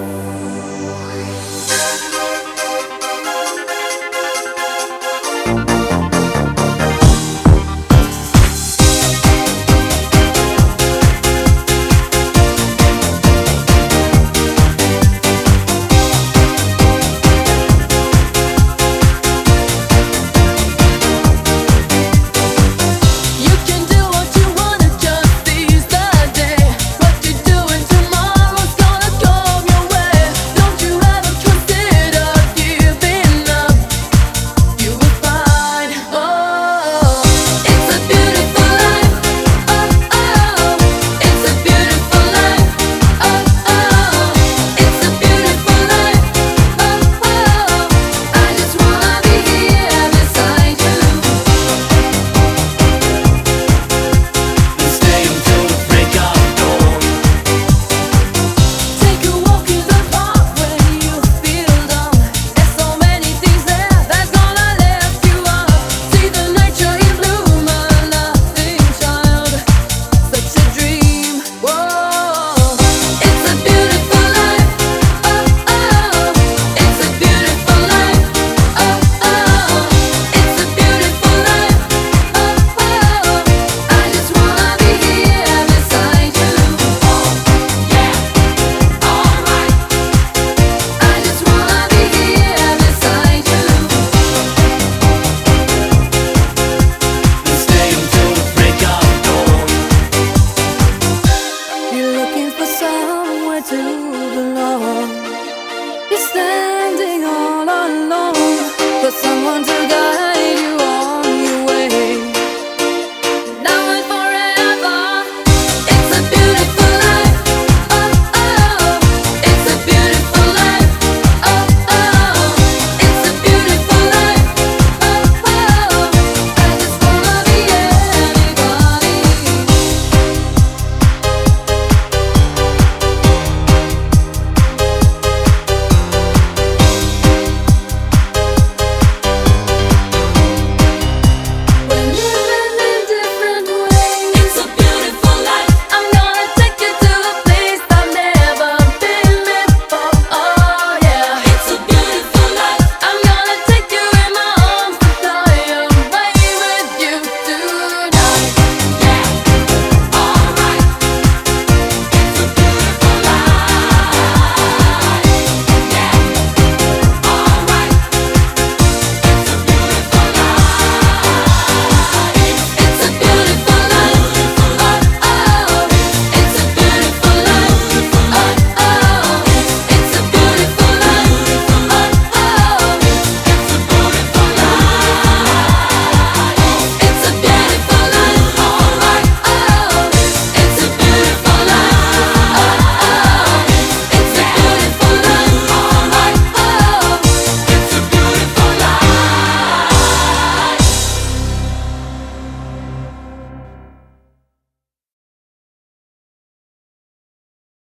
Oh.